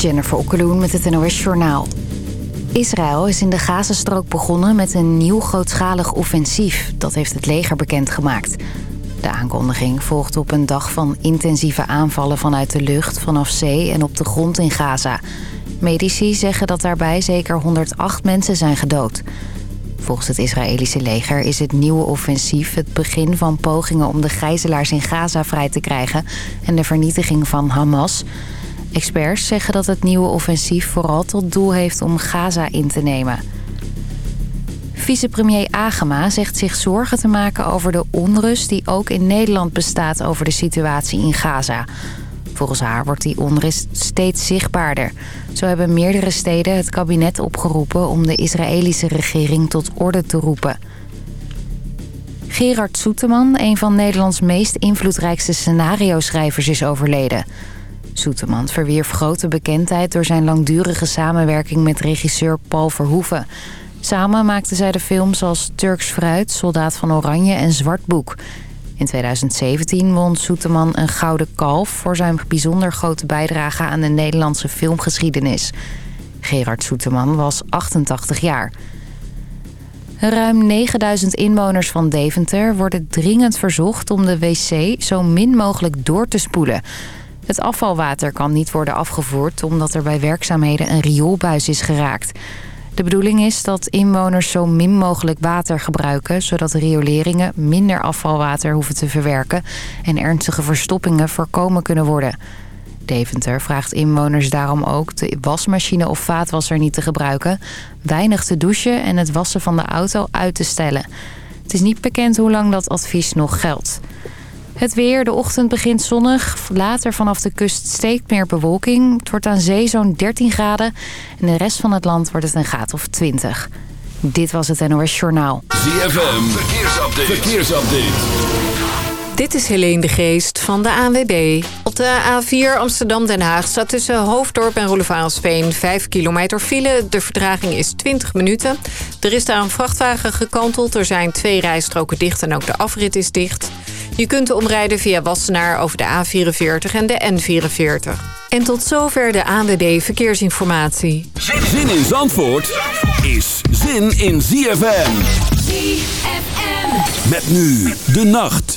Jennifer Okkeloen met het NOS Journaal. Israël is in de Gazastrook begonnen met een nieuw grootschalig offensief. Dat heeft het leger bekendgemaakt. De aankondiging volgt op een dag van intensieve aanvallen vanuit de lucht, vanaf zee en op de grond in Gaza. Medici zeggen dat daarbij zeker 108 mensen zijn gedood. Volgens het Israëlische leger is het nieuwe offensief het begin van pogingen om de gijzelaars in Gaza vrij te krijgen en de vernietiging van Hamas. Experts zeggen dat het nieuwe offensief vooral tot doel heeft om Gaza in te nemen. Vicepremier Agema zegt zich zorgen te maken over de onrust die ook in Nederland bestaat over de situatie in Gaza. Volgens haar wordt die onrust steeds zichtbaarder. Zo hebben meerdere steden het kabinet opgeroepen om de Israëlische regering tot orde te roepen. Gerard Soeteman, een van Nederlands meest invloedrijkste scenario-schrijvers, is overleden. Soeteman verwierf grote bekendheid door zijn langdurige samenwerking met regisseur Paul Verhoeven. Samen maakten zij de films als Turks Fruit, Soldaat van Oranje en Zwart Boek. In 2017 won Soeteman een Gouden Kalf... voor zijn bijzonder grote bijdrage aan de Nederlandse filmgeschiedenis. Gerard Soeteman was 88 jaar. Ruim 9000 inwoners van Deventer worden dringend verzocht... om de wc zo min mogelijk door te spoelen... Het afvalwater kan niet worden afgevoerd omdat er bij werkzaamheden een rioolbuis is geraakt. De bedoeling is dat inwoners zo min mogelijk water gebruiken... zodat rioleringen minder afvalwater hoeven te verwerken... en ernstige verstoppingen voorkomen kunnen worden. Deventer vraagt inwoners daarom ook de wasmachine of vaatwasser niet te gebruiken... weinig te douchen en het wassen van de auto uit te stellen. Het is niet bekend hoe lang dat advies nog geldt. Het weer, de ochtend begint zonnig. Later vanaf de kust steekt meer bewolking. Het wordt aan zee zo'n 13 graden. En de rest van het land wordt het een graad of 20. Dit was het NOS Journaal. ZFM, verkeersupdate. verkeersupdate. Dit is Helene de Geest van de ANWB. Op de A4 Amsterdam-Den Haag staat tussen Hoofddorp en Roelevarensveen 5 kilometer file. De vertraging is 20 minuten. Er is daar een vrachtwagen gekanteld. Er zijn twee rijstroken dicht en ook de afrit is dicht. Je kunt omrijden via Wassenaar over de A44 en de N44. En tot zover de ANWB Verkeersinformatie. Zin in Zandvoort is zin in ZFM. ZFM. Met nu de nacht.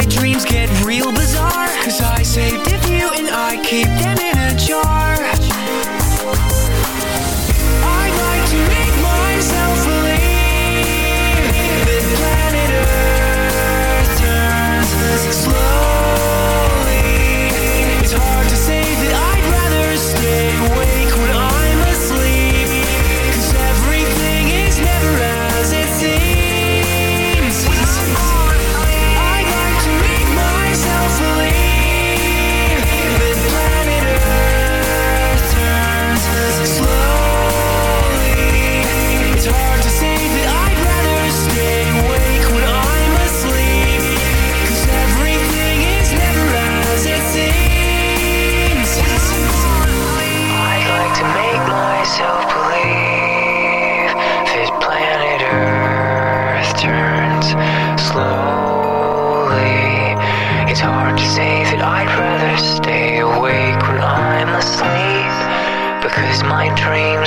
my dreams get real bizarre. Cause I saved a few and I keep them in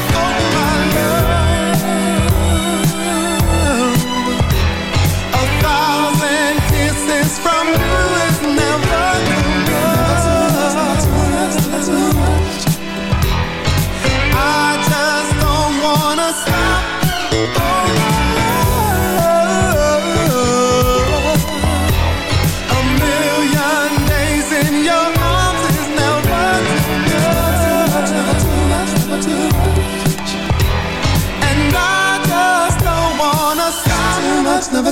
Oh my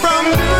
from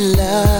love.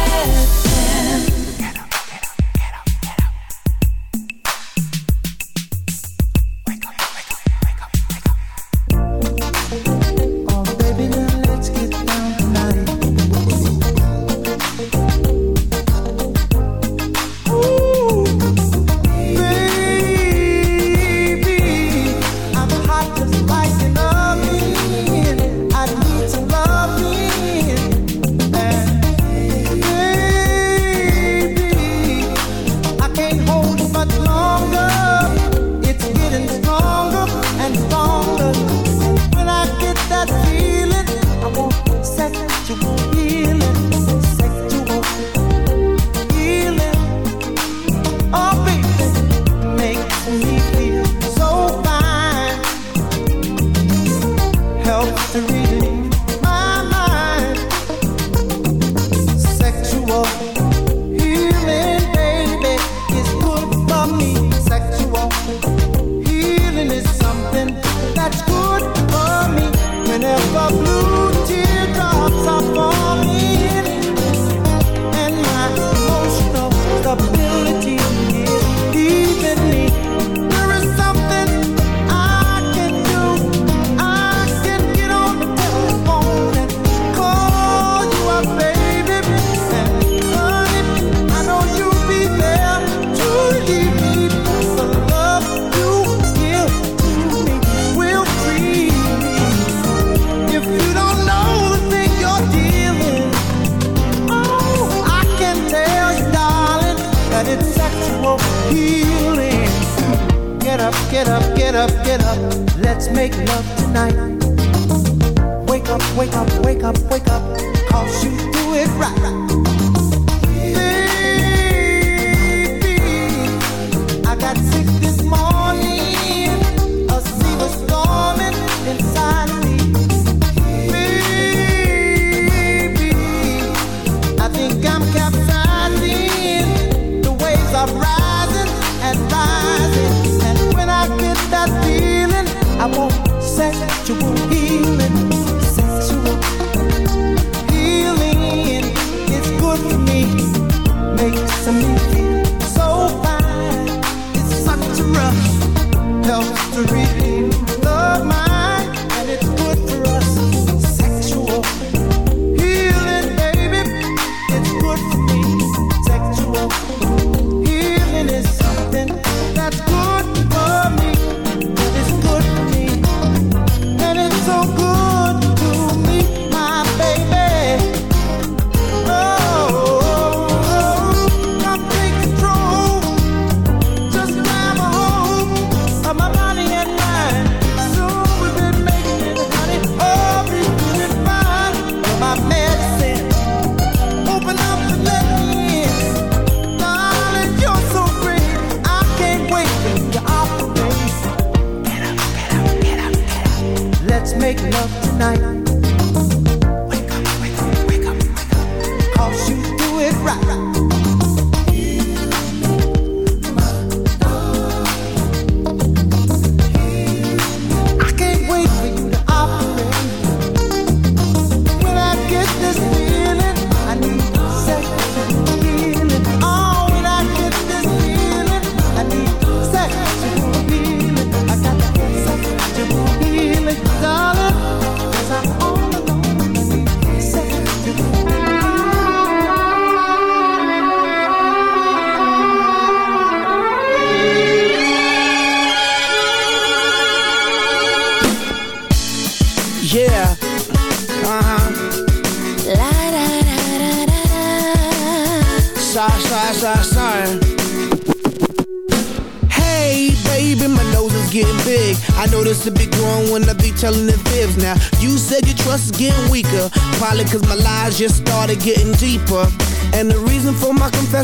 Love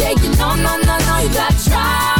Yeah, you no, no, no, no, you gotta try.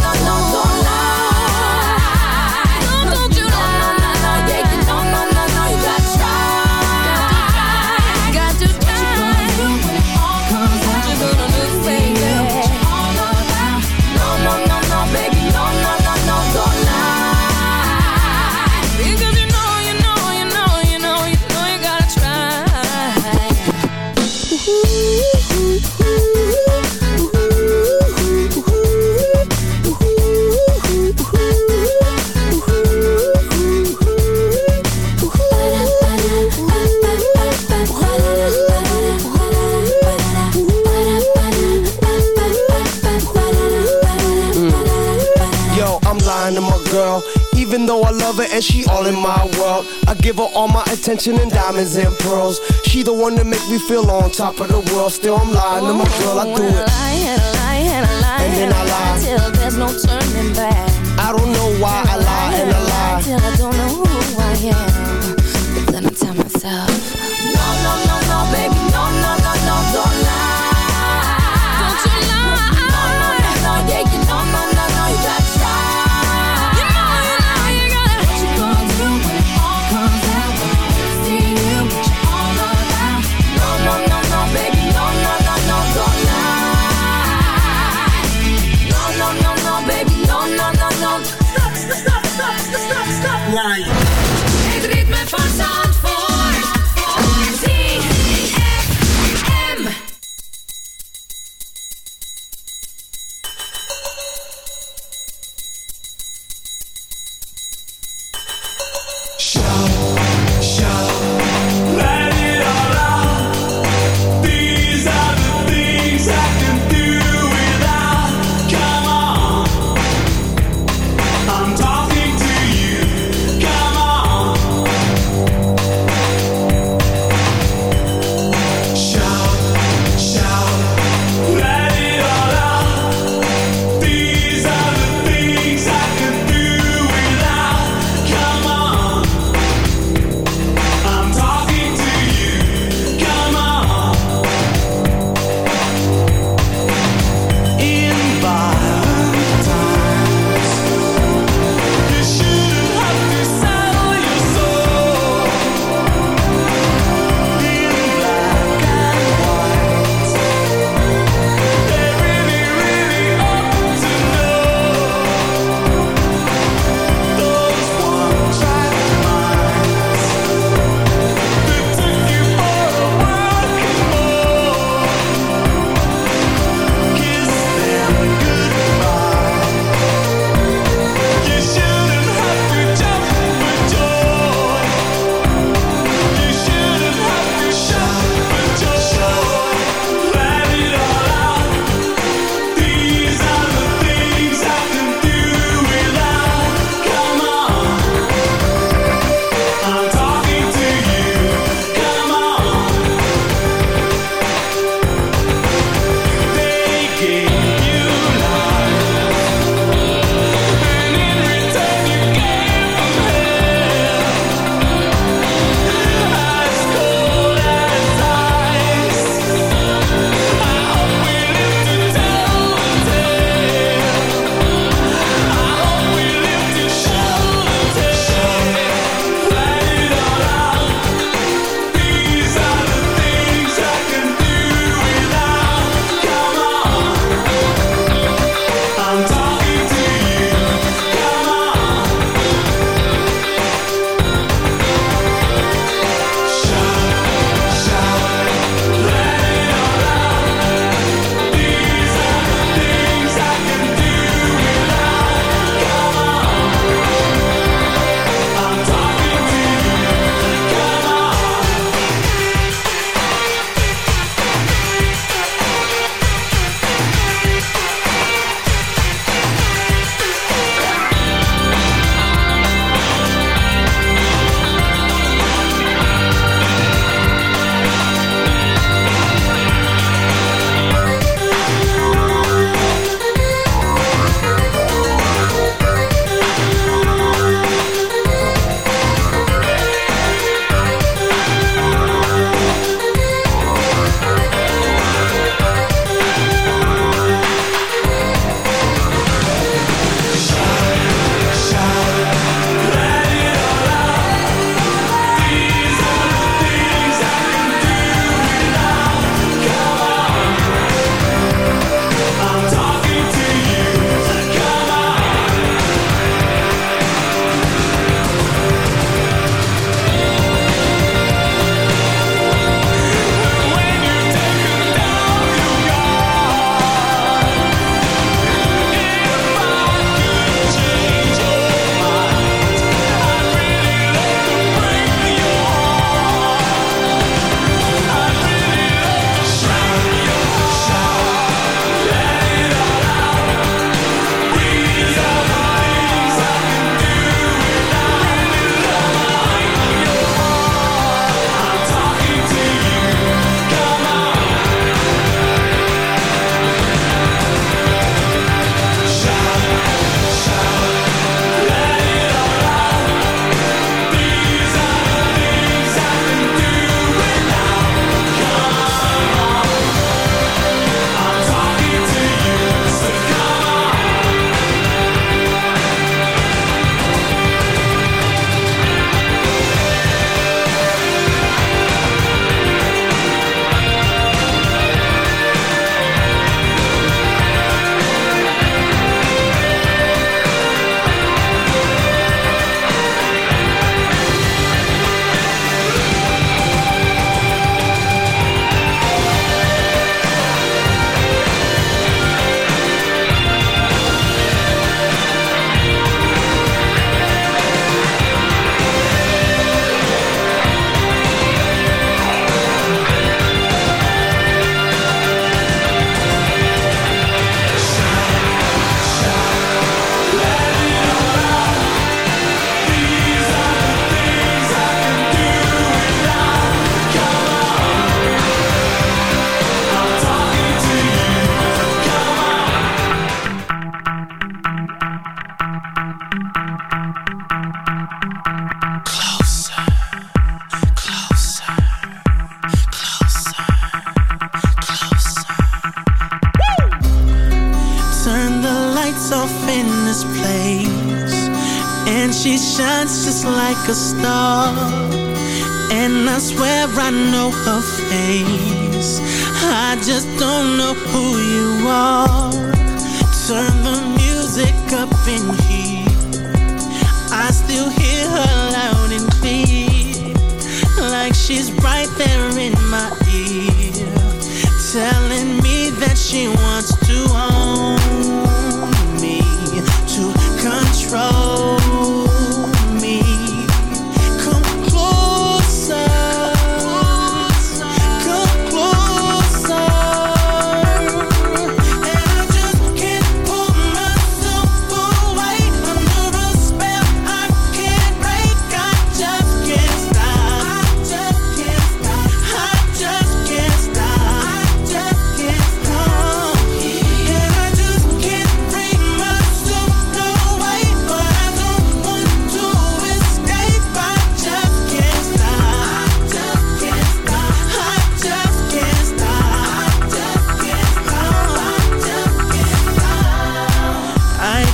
I love her and she all in my world, I give her all my attention and diamonds and pearls. She the one that make me feel on top of the world. Still, I'm lying to my girl. I do it. And then I lie. Till there's no turning